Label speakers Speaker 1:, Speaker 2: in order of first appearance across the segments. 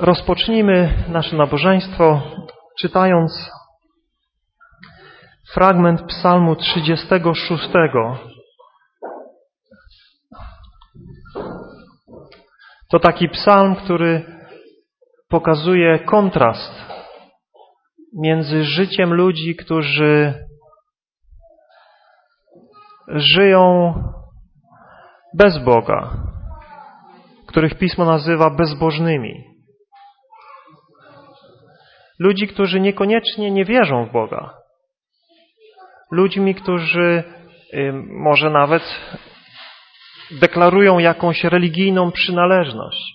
Speaker 1: Rozpocznijmy nasze nabożeństwo czytając fragment psalmu 36. To taki psalm, który pokazuje kontrast między życiem ludzi, którzy żyją bez Boga, których Pismo nazywa bezbożnymi. Ludzi, którzy niekoniecznie nie wierzą w Boga. Ludźmi, którzy może nawet deklarują jakąś religijną przynależność,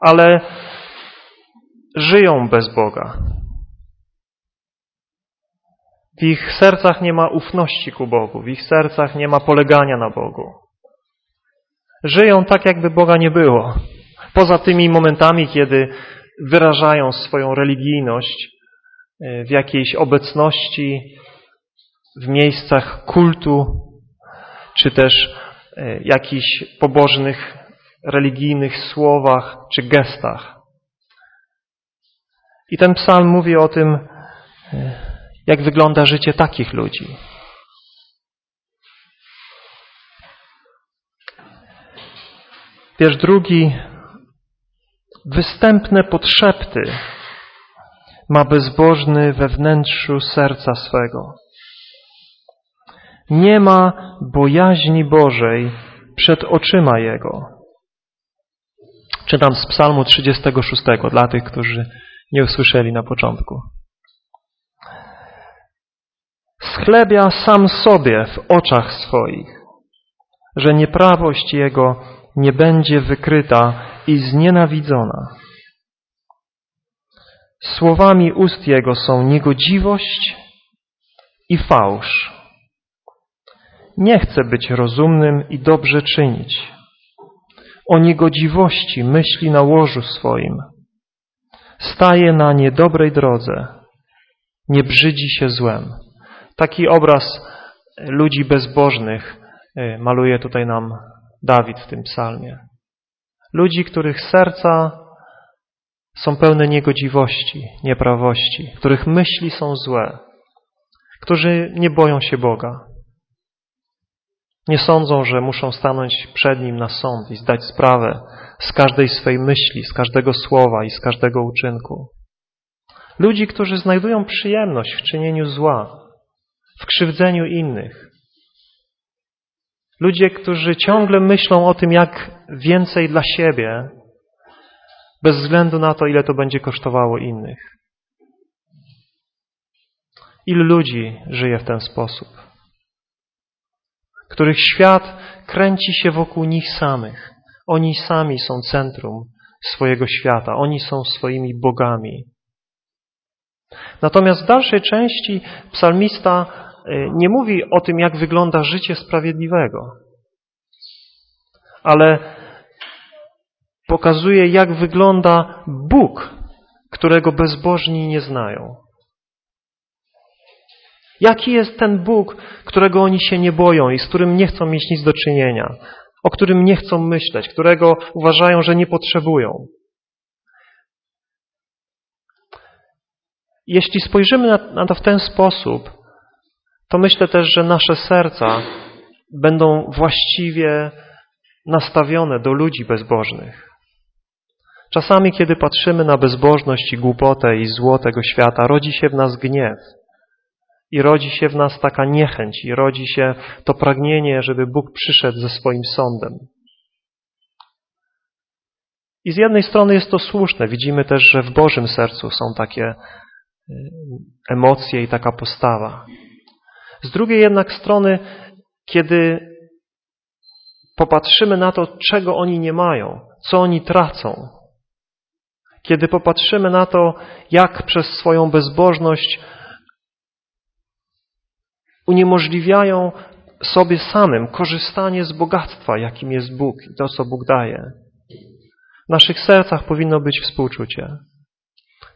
Speaker 1: ale żyją bez Boga. W ich sercach nie ma ufności ku Bogu, w ich sercach nie ma polegania na Bogu. Żyją tak, jakby Boga nie było. Poza tymi momentami, kiedy wyrażają swoją religijność e, w jakiejś obecności, w miejscach kultu, czy też e, jakichś pobożnych, religijnych słowach czy gestach. I ten psalm mówi o tym, e, jak wygląda życie takich ludzi. Wiersz drugi. Występne podszepty ma bezbożny we wnętrzu serca swego. Nie ma bojaźni Bożej przed oczyma Jego. Czytam z psalmu 36 dla tych, którzy nie usłyszeli na początku schlebia sam sobie w oczach swoich, że nieprawość Jego nie będzie wykryta i znienawidzona. Słowami ust Jego są niegodziwość i fałsz. Nie chce być rozumnym i dobrze czynić. O niegodziwości myśli na łożu swoim. Staje na niedobrej drodze. Nie brzydzi się złem. Taki obraz ludzi bezbożnych e, maluje tutaj nam Dawid w tym psalmie. Ludzi, których serca są pełne niegodziwości, nieprawości, których myśli są złe, którzy nie boją się Boga. Nie sądzą, że muszą stanąć przed Nim na sąd i zdać sprawę z każdej swej myśli, z każdego słowa i z każdego uczynku. Ludzi, którzy znajdują przyjemność w czynieniu zła, w krzywdzeniu innych. Ludzie, którzy ciągle myślą o tym, jak więcej dla siebie, bez względu na to, ile to będzie kosztowało innych. Ilu ludzi żyje w ten sposób? Których świat kręci się wokół nich samych. Oni sami są centrum swojego świata. Oni są swoimi bogami. Natomiast w dalszej części psalmista nie mówi o tym, jak wygląda życie sprawiedliwego, ale pokazuje, jak wygląda Bóg, którego bezbożni nie znają. Jaki jest ten Bóg, którego oni się nie boją i z którym nie chcą mieć nic do czynienia, o którym nie chcą myśleć, którego uważają, że nie potrzebują. Jeśli spojrzymy na, na to w ten sposób, to myślę też, że nasze serca będą właściwie nastawione do ludzi bezbożnych. Czasami, kiedy patrzymy na bezbożność i głupotę i zło tego świata, rodzi się w nas gniew i rodzi się w nas taka niechęć i rodzi się to pragnienie, żeby Bóg przyszedł ze swoim sądem. I z jednej strony jest to słuszne. Widzimy też, że w Bożym sercu są takie y, emocje i taka postawa. Z drugiej jednak strony, kiedy popatrzymy na to, czego oni nie mają, co oni tracą, kiedy popatrzymy na to, jak przez swoją bezbożność uniemożliwiają sobie samym korzystanie z bogactwa, jakim jest Bóg i to, co Bóg daje. W naszych sercach powinno być współczucie.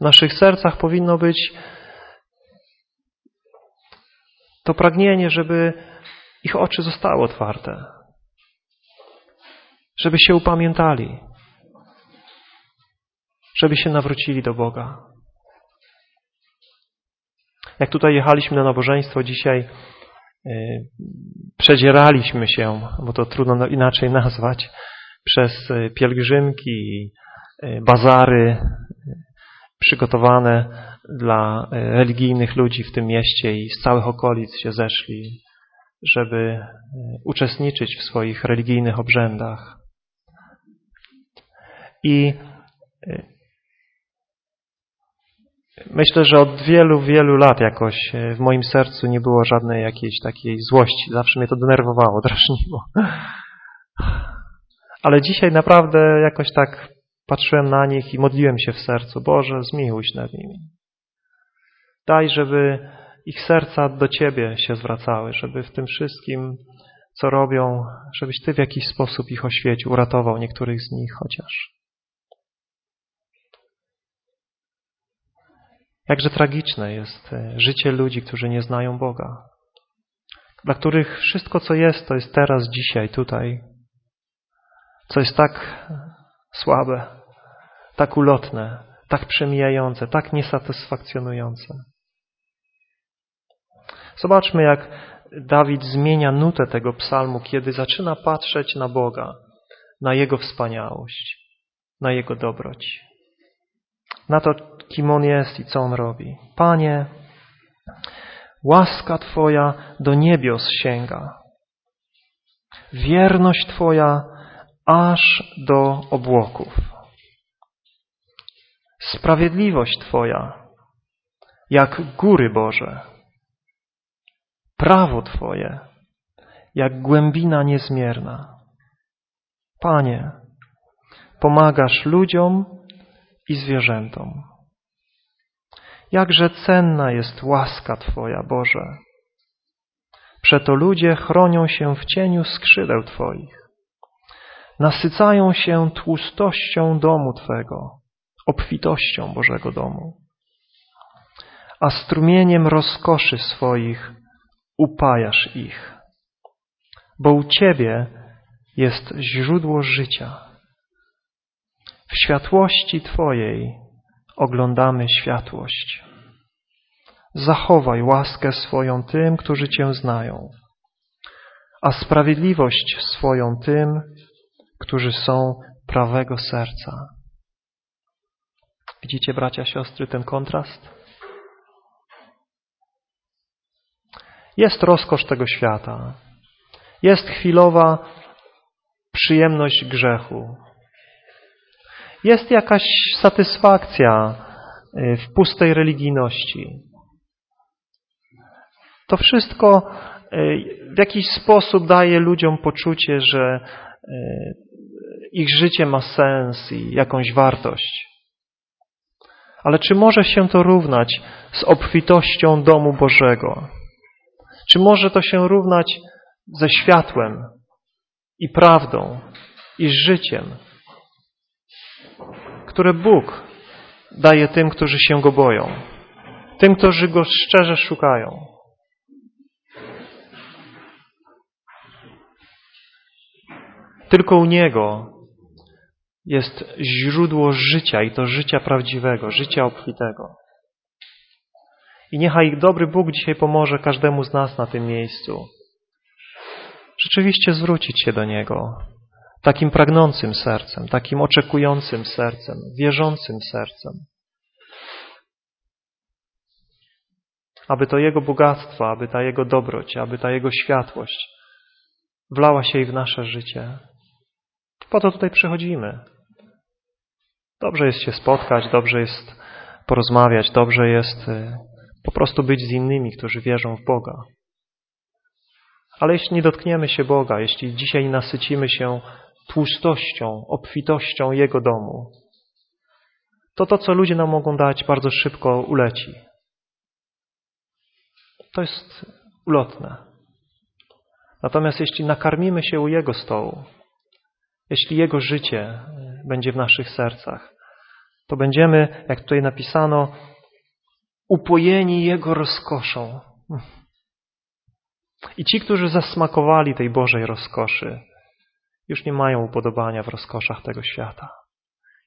Speaker 1: W naszych sercach powinno być to pragnienie, żeby ich oczy zostały otwarte, żeby się upamiętali. żeby się nawrócili do Boga. Jak tutaj jechaliśmy na nabożeństwo dzisiaj, y, przedzieraliśmy się, bo to trudno inaczej nazwać, przez y, pielgrzymki, y, bazary przygotowane dla religijnych ludzi w tym mieście i z całych okolic się zeszli, żeby uczestniczyć w swoich religijnych obrzędach. I Myślę, że od wielu, wielu lat jakoś e, w moim sercu nie było żadnej jakiejś takiej złości. Zawsze mnie to denerwowało, drażniło. Ale dzisiaj naprawdę jakoś tak patrzyłem na nich i modliłem się w sercu. Boże, zmiłuj się nad nimi. Daj, żeby ich serca do Ciebie się zwracały, żeby w tym wszystkim, co robią, żebyś Ty w jakiś sposób ich oświecił, uratował niektórych z nich chociaż. Jakże tragiczne jest e, życie ludzi, którzy nie znają Boga. Dla których wszystko, co jest, to jest teraz, dzisiaj, tutaj. Co jest tak słabe, tak ulotne, tak przemijające, tak niesatysfakcjonujące. Zobaczmy, jak Dawid zmienia nutę tego psalmu, kiedy zaczyna patrzeć na Boga, na Jego wspaniałość, na Jego dobroć na to, kim On jest i co On robi. Panie, łaska Twoja do niebios sięga. Wierność Twoja aż do obłoków. Sprawiedliwość Twoja jak góry Boże. Prawo Twoje jak głębina niezmierna. Panie, pomagasz ludziom i zwierzętom. Jakże cenna jest łaska Twoja, Boże. Przeto ludzie chronią się w cieniu skrzydeł Twoich. Nasycają się tłustością domu Twego, obfitością Bożego domu. A strumieniem rozkoszy swoich upajasz ich. Bo u Ciebie jest źródło życia. W światłości Twojej oglądamy światłość. Zachowaj łaskę swoją tym, którzy Cię znają, a sprawiedliwość swoją tym, którzy są prawego serca. Widzicie, bracia, siostry, ten kontrast? Jest rozkosz tego świata. Jest chwilowa przyjemność grzechu, jest jakaś satysfakcja y, w pustej religijności. To wszystko y, w jakiś sposób daje ludziom poczucie, że y, ich życie ma sens i jakąś wartość. Ale czy może się to równać z obfitością domu Bożego? Czy może to się równać ze światłem i prawdą i życiem? które Bóg daje tym, którzy się Go boją, tym, którzy Go szczerze szukają. Tylko u Niego jest źródło życia i to życia prawdziwego, życia obfitego. I niechaj dobry Bóg dzisiaj pomoże każdemu z nas na tym miejscu. Rzeczywiście zwrócić się do Niego, takim pragnącym sercem, takim oczekującym sercem, wierzącym sercem. Aby to Jego bogactwo, aby ta Jego dobroć, aby ta Jego światłość wlała się i w nasze życie. Po to tutaj przychodzimy. Dobrze jest się spotkać, dobrze jest porozmawiać, dobrze jest y, po prostu być z innymi, którzy wierzą w Boga. Ale jeśli nie dotkniemy się Boga, jeśli dzisiaj nasycimy się tłustością, obfitością Jego domu, to to, co ludzie nam mogą dać, bardzo szybko uleci. To jest ulotne. Natomiast jeśli nakarmimy się u Jego stołu, jeśli Jego życie będzie w naszych sercach, to będziemy, jak tutaj napisano, upojeni Jego rozkoszą. I ci, którzy zasmakowali tej Bożej rozkoszy, już nie mają upodobania w rozkoszach tego świata.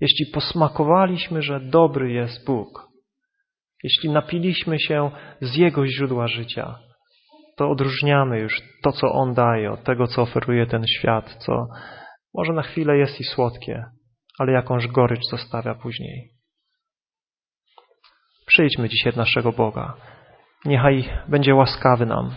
Speaker 1: jeśli posmakowaliśmy, że dobry jest Bóg, jeśli napiliśmy się z Jego źródła życia, to odróżniamy już to, co On daje od tego, co oferuje ten świat, co może na chwilę jest i słodkie, ale jakąś gorycz zostawia później. Przyjdźmy dzisiaj naszego Boga. Niechaj będzie łaskawy nam.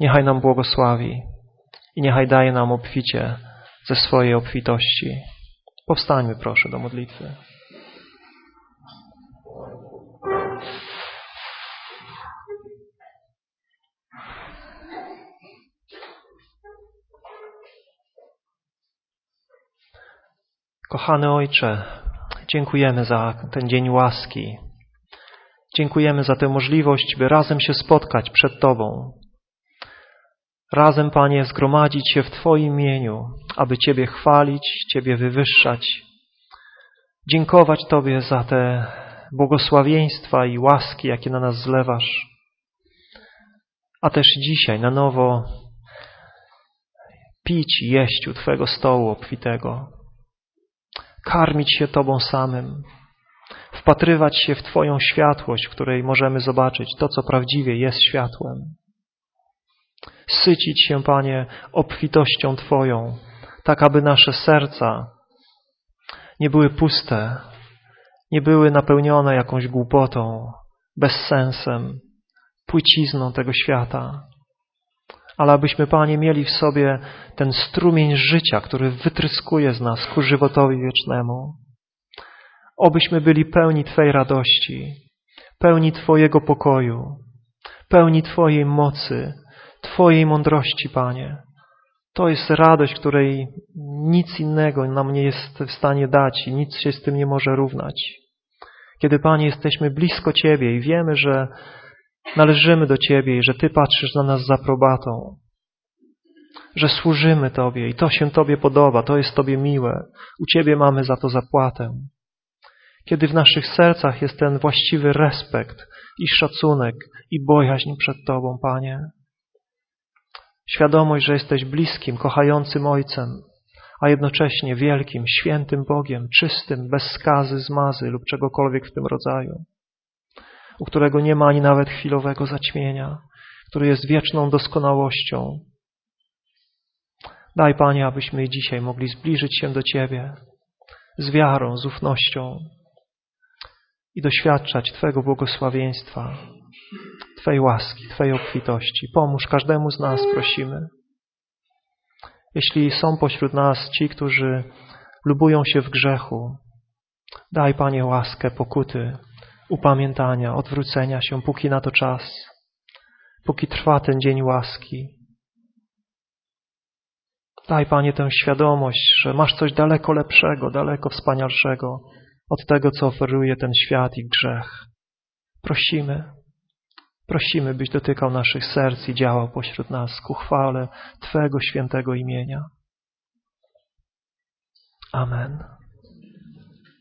Speaker 1: Niechaj nam błogosławi i niechaj daje nam obficie ze swojej obfitości. Powstańmy proszę do modlitwy. Kochany Ojcze, dziękujemy za ten dzień łaski. Dziękujemy za tę możliwość, by razem się spotkać przed Tobą. Razem, Panie, zgromadzić się w Twoim imieniu, aby Ciebie chwalić, Ciebie wywyższać. Dziękować Tobie za te błogosławieństwa i łaski, jakie na nas zlewasz. A też dzisiaj na nowo pić i jeść u Twojego stołu obfitego karmić się Tobą samym, wpatrywać się w Twoją światłość, w której możemy zobaczyć to, co prawdziwie jest światłem. Sycić się, Panie, obfitością Twoją, tak aby nasze serca nie były puste, nie były napełnione jakąś głupotą, bezsensem, płycizną tego świata, ale abyśmy, Panie, mieli w sobie ten strumień życia, który wytryskuje z nas ku żywotowi wiecznemu. Obyśmy byli pełni Twojej radości, pełni Twojego pokoju, pełni Twojej mocy, Twojej mądrości, Panie. To jest radość, której nic innego nam nie jest w stanie dać i nic się z tym nie może równać. Kiedy, Panie, jesteśmy blisko Ciebie i wiemy, że należymy do Ciebie i że Ty patrzysz na nas z aprobatą, że służymy Tobie i to się Tobie podoba, to jest Tobie miłe. U Ciebie mamy za to zapłatę. Kiedy w naszych sercach jest ten właściwy respekt i szacunek i bojaźń przed Tobą, Panie. Świadomość, że jesteś bliskim, kochającym Ojcem, a jednocześnie wielkim, świętym Bogiem, czystym, bez skazy, zmazy lub czegokolwiek w tym rodzaju u którego nie ma ani nawet chwilowego zaćmienia, który jest wieczną doskonałością. Daj, Panie, abyśmy dzisiaj mogli zbliżyć się do Ciebie z wiarą, z ufnością i doświadczać Twojego błogosławieństwa, Twojej łaski, Twojej obfitości. Pomóż każdemu z nas, prosimy. Jeśli są pośród nas ci, którzy lubują się w grzechu, daj, Panie, łaskę pokuty, upamiętania, odwrócenia się, póki na to czas, póki trwa ten dzień łaski. Daj, Panie, tę świadomość, że masz coś daleko lepszego, daleko wspanialszego od tego, co oferuje ten świat i grzech. Prosimy, prosimy, byś dotykał naszych serc i działał pośród nas ku chwale Twego świętego imienia. Amen.